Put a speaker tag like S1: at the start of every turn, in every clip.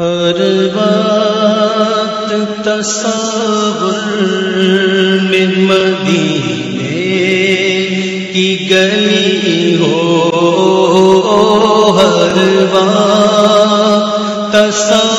S1: ہر وقت تصور میں مدینے کی گلی ہو ہر وقت تصور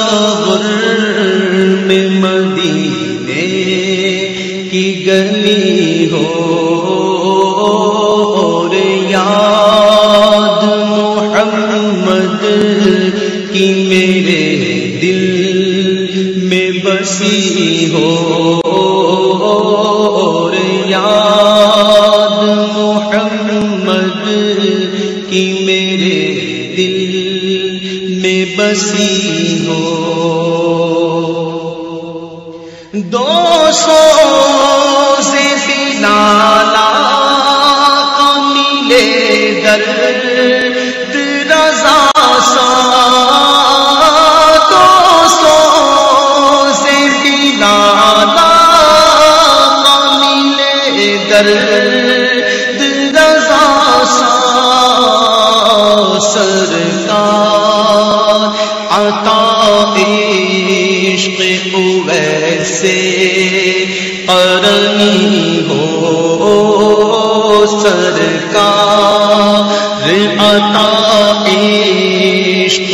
S1: میں بسی ہو، اور یاد محمد کی میرے دل میں بسی ہو۔ دو سو سے سینالا نیلے در عشق ویسے قرنی ہو سرکار عطا عشق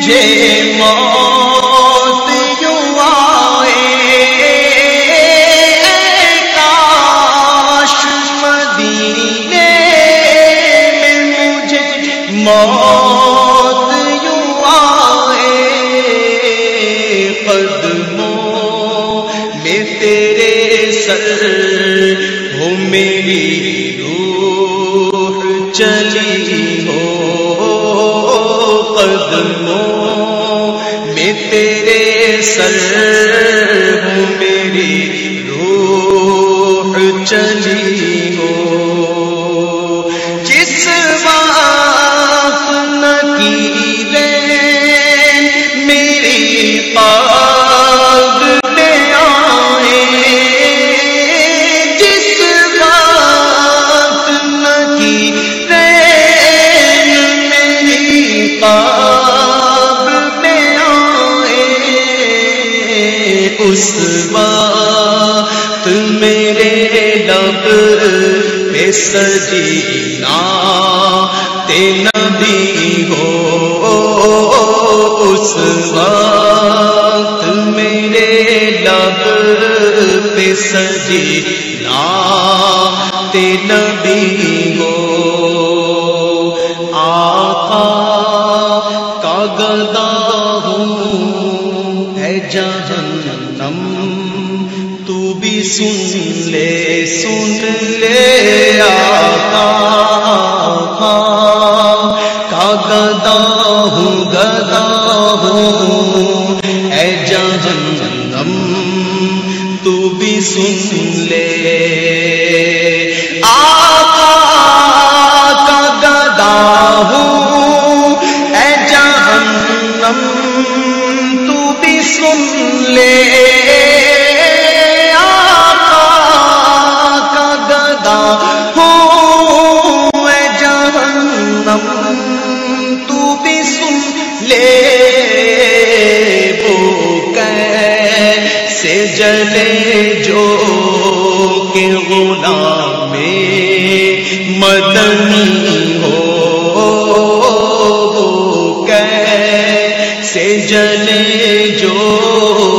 S1: مجھے موت یوں آئے۔ کاش مدینے میں مجھے موت یوں آئے۔ قدموں میں تیرے سر ہو میری روح چلی ہو۔ قدموں سر ہوں میری روح چلی ہو۔ پہ سجینا نبی ہو اس وقت میرے لب پہ سجینا نبی ہو آقا کا گدا ہوں اے جہنم تو بھی سن لے، سن سن لے آقا کا گدا ہوں اے جہنم تو بھی سن لے جلے جو کہ غلام مدنی ہو وہ کیسے جلے جو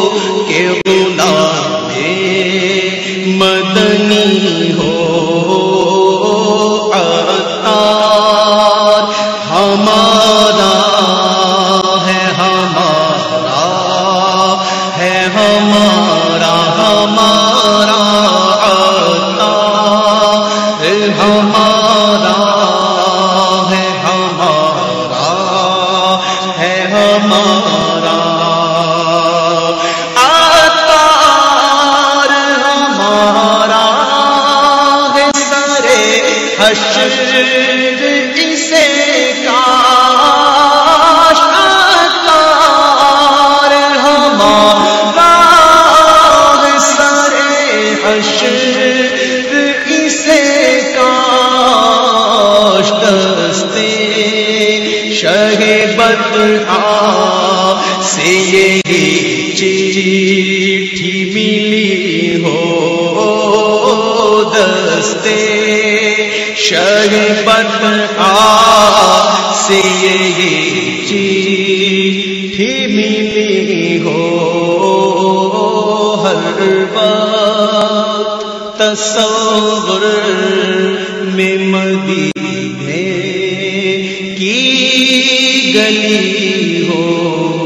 S1: بدعا سے یہی چیٹھی ملی ہو دستے شہ بدعا سے یہی چیٹھی ملی ہو ہر وقت تصور میں مدینے گلی ہو۔